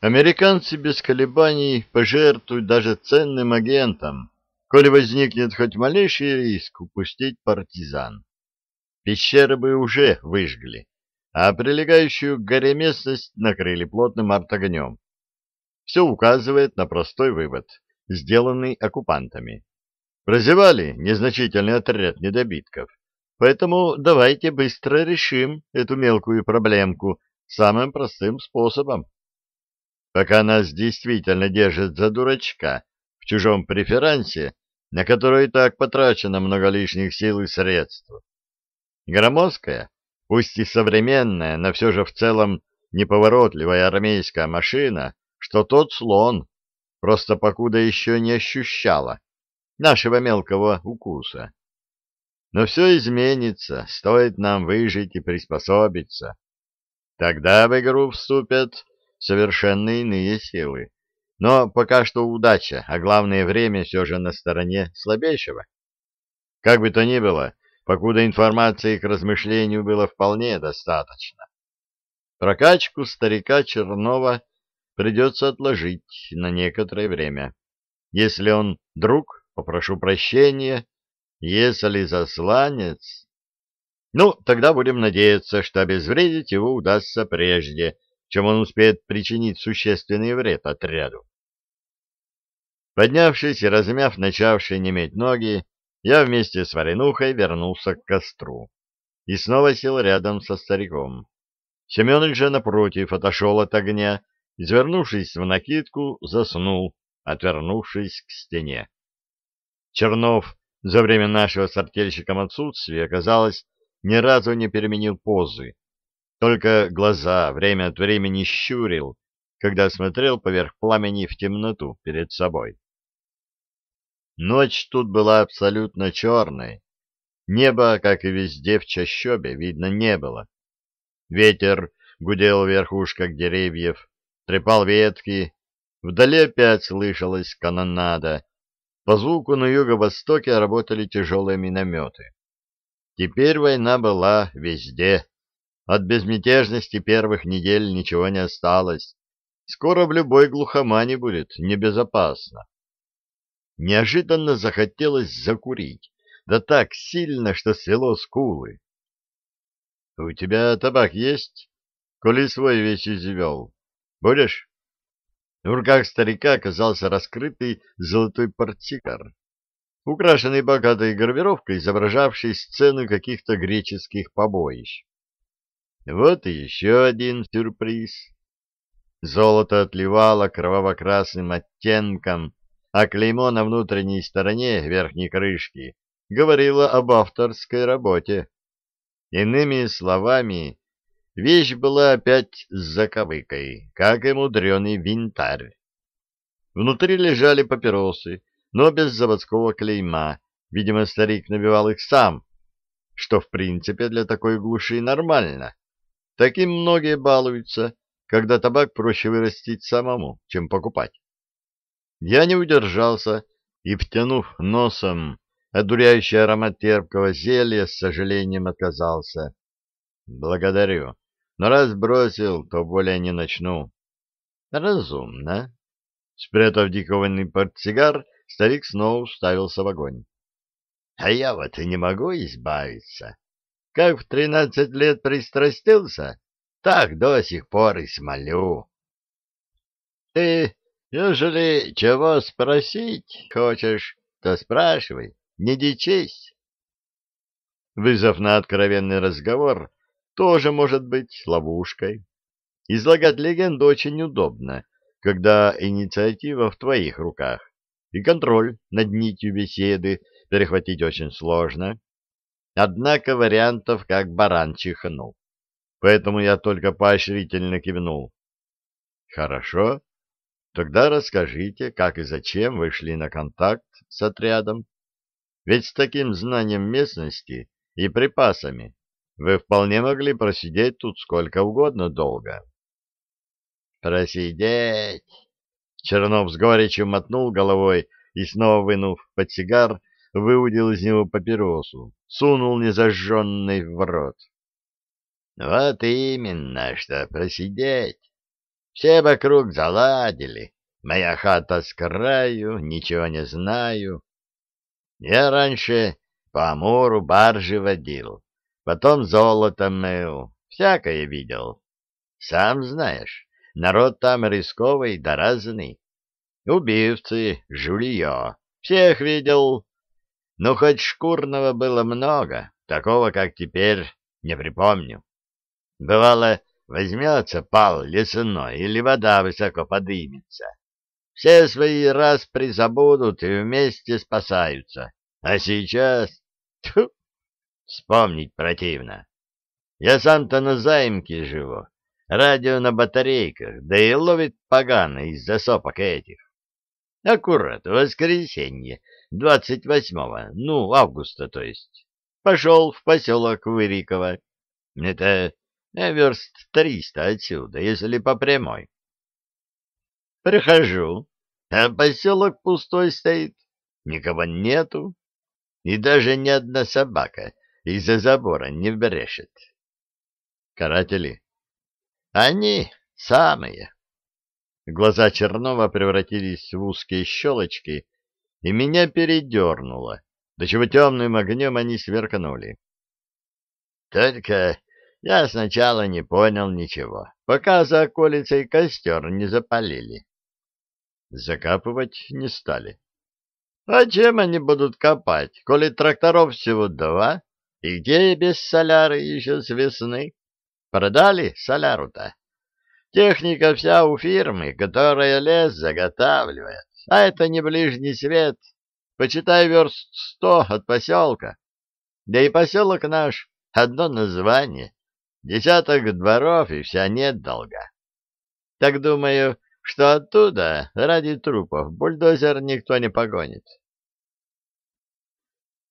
Американцы без колебаний пожертвуют даже ценным агентом, коли возникнет хоть малейший риск упустить партизан. Пещеры бы уже выжгли, а прилегающую к горе местность накрыли плотным артогнем. Все указывает на простой вывод, сделанный оккупантами. Прозевали незначительный отряд недобитков, поэтому давайте быстро решим эту мелкую проблемку самым простым способом. Пока нас действительно держат за дурачка в чужом преферансе, на который и так потрачено много лишних сил и средств. Громоздкая, пусть и современная, но все же в целом неповоротливая армейская машина, что тот слон, просто покуда еще не ощущала нашего мелкого укуса. Но все изменится, стоит нам выжить и приспособиться. Тогда в игру вступят совершенно иные силы. Но пока что удача, а главное время все же на стороне слабейшего. Как бы то ни было, покуда информации к размышлению было вполне достаточно. Прокачку старика Чернова придется отложить на некоторое время. Если он друг, попрошу прощения, если засланец... Ну, тогда будем надеяться, что обезвредить его удастся прежде, чем он успеет причинить существенный вред отряду. Поднявшись и размяв начавшие неметь ноги, я вместе с Варенухой вернулся к костру и снова сел рядом со стариком. Семенович же, напротив, отошел от огня, извернувшись в накидку, заснул, отвернувшись к стене. Чернов за время нашего с артельщиком отсутствия, казалось, ни разу не переменил позы, только глаза время от времени щурил, когда смотрел поверх пламени в темноту перед собой. Ночь тут была абсолютно черной. Неба, как и везде в чащобе, видно не было. Ветер гудел в верхушках деревьев, трепал ветки. Вдали опять слышалась канонада. По звуку на юго-востоке работали тяжелые минометы. Теперь война была везде. От безмятежности первых недель ничего не осталось. Скоро в любой глухомане будет небезопасно. Неожиданно захотелось закурить, да так сильно, что свело скулы. — У тебя табак есть? Коли свой весь извел. Будешь? В руках старика оказался раскрытый золотой портсигар, украшенный богатой гравировкой, изображавшей сцену каких-то греческих побоищ. Вот и еще один сюрприз. Золото отливало кроваво-красным оттенком, а клеймо на внутренней стороне верхней крышки говорило об авторской работе. Иными словами, вещь была опять с заковыкой, как и мудреный винтарь. Внутри лежали папиросы, но без заводского клейма. Видимо, старик набивал их сам, что, в принципе, для такой глуши нормально. Таким многие балуются, когда табак проще вырастить самому, чем покупать. Я не удержался и, втянув носом одуряющий аромат терпкого зелья, с сожалением отказался. Благодарю, но раз бросил, то более не начну. Разумно. Спрятав дикованный портсигар, старик снова уставился в огонь. А я вот и не могу избавиться. Как в тринадцать лет пристрастился, так до сих пор и смолю. Ты, ежели чего спросить хочешь, то спрашивай, не дичись. Вызов на откровенный разговор тоже может быть ловушкой. Излагать легенду очень удобно, когда инициатива в твоих руках, и контроль над нитью беседы перехватить очень сложно. Однако вариантов как баран чихнул. Поэтому я только поощрительно кивнул. Хорошо. Тогда расскажите, как и зачем вы шли на контакт с отрядом. Ведь с таким знанием местности и припасами вы вполне могли просидеть тут сколько угодно долго. Просидеть? Чернов с горечью мотнул головой и, снова вынув под сигар, выудил из него папиросу, сунул незажженный в рот. Вот именно, что просидеть. Все вокруг заладили. Моя хата с краю, ничего не знаю. Я раньше по Амуру баржи водил, потом золото мыл, всякое видел. Сам знаешь, народ там рисковый да разный. Убивцы, жулье, всех видел. Ну, хоть шкурного было много, такого, как теперь, не припомню. Бывало, возьмется пал лесной или вода высоко подымется. Все свои раз призабудут и вместе спасаются. А сейчас... Тьфу, вспомнить противно. Я сам-то на займке живу, радио на батарейках, да и ловит погано из-за сопок этих. Аккурат, воскресенье, 28-го, ну, августа, то есть. Пошел в поселок Выриково. Это э, верст триста отсюда, если по прямой. Прихожу, а поселок пустой стоит, никого нету, и даже ни одна собака из-за забора не брешет. Каратели. Они самые. Глаза Чернова превратились в узкие щелочки, и меня передернуло, до чего темным огнем они сверкнули. Только я сначала не понял ничего, пока за околицей костер не запалили. Закапывать не стали. А чем они будут копать, коли тракторов всего два, и где без соляры еще с весны? Продали соляру-то? Техника вся у фирмы, которая лес заготавливает, а это не ближний свет, почитай верст сто от поселка. Да и поселок наш — одно название, десяток дворов и вся нет долга. Так думаю, что оттуда ради трупов бульдозер никто не погонит.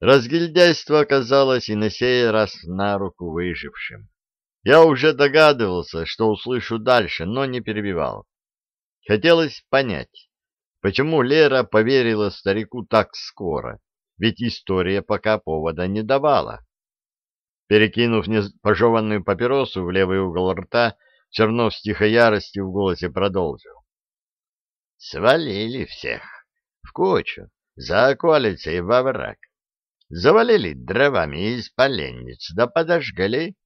Разгильдяйство оказалось и на сей раз на руку выжившим. Я уже догадывался, что услышу дальше, но не перебивал. Хотелось понять, почему Лера поверила старику так скоро, ведь история пока повода не давала. Перекинув пожеванную папиросу в левый угол рта, Чернов с тихой яростью в голосе продолжил. Свалили всех в кучу, за околицей во враг. Завалили дровами из поленниц, да подожгли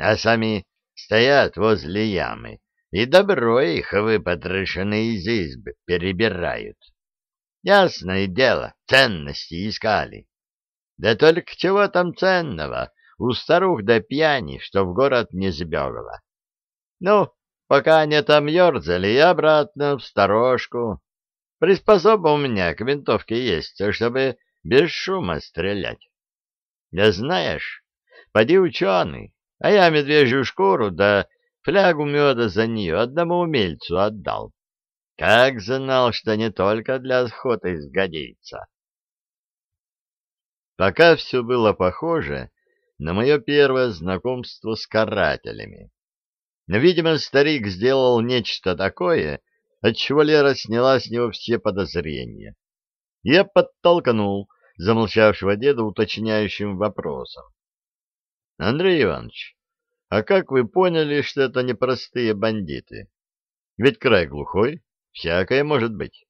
а сами стоят возле ямы и добро их выпотрошенные из избы перебирают. Ясное дело, ценности искали. Да только чего там ценного у старух до пьяни, что в город не сбегала. Ну, пока они там ерзали, и обратно в сторожку. Приспособа у меня к винтовке есть, чтобы без шума стрелять. Да знаешь, поди ученый, а я медвежью шкуру да флягу меда за нее одному умельцу отдал. Как знал, что не только для охоты сгодится. Пока все было похоже на мое первое знакомство с карателями. Но, видимо, старик сделал нечто такое, отчего Лера сняла с него все подозрения. Я подтолкнул замолчавшего деда уточняющим вопросом. Андрей Иванович, а как вы поняли, что это не простые бандиты? Ведь край глухой, всякое может быть.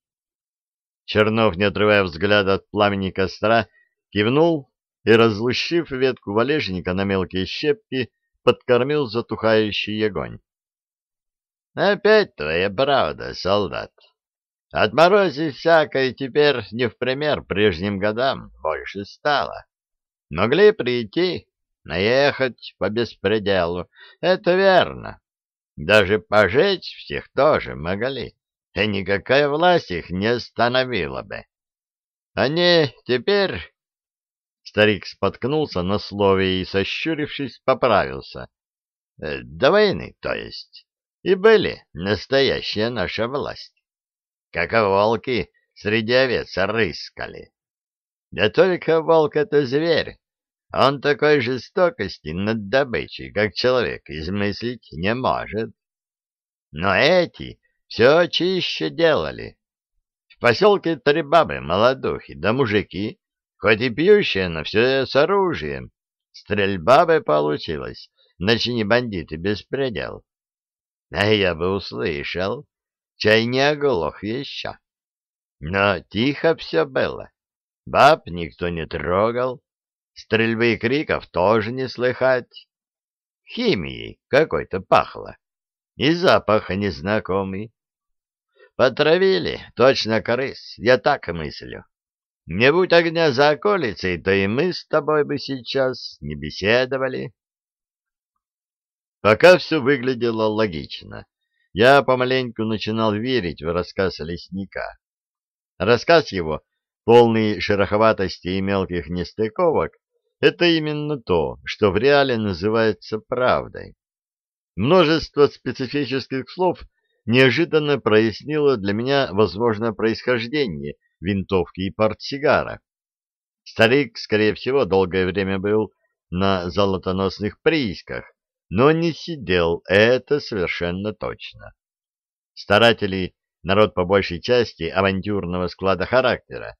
Чернов, не отрывая взгляда от пламени костра, кивнул и, разлущив ветку валежника на мелкие щепки, подкормил затухающий огонь. — Опять твоя правда, солдат. Отморозить всякое теперь не в пример прежним годам больше стало. Могли прийти, Наехать по беспределу — это верно. Даже пожечь всех тоже могли, и никакая власть их не остановила бы. Они теперь... Старик споткнулся на слове и, сощурившись, поправился. «Э, до войны, то есть. И были настоящая наша власть. Как волки среди овец рыскали. Да только волк — это зверь, он такой жестокости над добычей, как человек, измыслить не может. Но эти все чище делали. В поселке три бабы, молодухи, да мужики, хоть и пьющие, но все с оружием. Стрельба бы получилась, начни бандиты беспредел. А я бы услышал. Чай не оглох еще. Но тихо все было. Баб никто не трогал. Стрельбы и криков тоже не слыхать. Химией какой-то пахло. И запах незнакомый. Потравили, точно корыс, я так мыслю. Не будь огня за околицей, то и мы с тобой бы сейчас не беседовали. Пока все выглядело логично, я помаленьку начинал верить в рассказ лесника. Рассказ его, полный шероховатости и мелких нестыковок, это именно то, что в реале называется правдой. Множество специфических слов неожиданно прояснило для меня возможное происхождение винтовки и портсигара. Старик, скорее всего, долгое время был на золотоносных приисках, но не сидел, это совершенно точно. Старатели — народ по большей части авантюрного склада характера,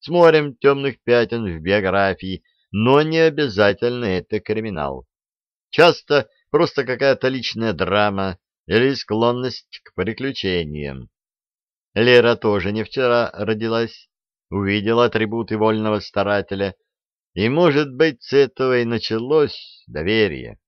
с морем темных пятен в биографии, но не обязательно это криминал. Часто просто какая-то личная драма или склонность к приключениям. Лера тоже не вчера родилась, увидела атрибуты вольного старателя, и, может быть, с этого и началось доверие.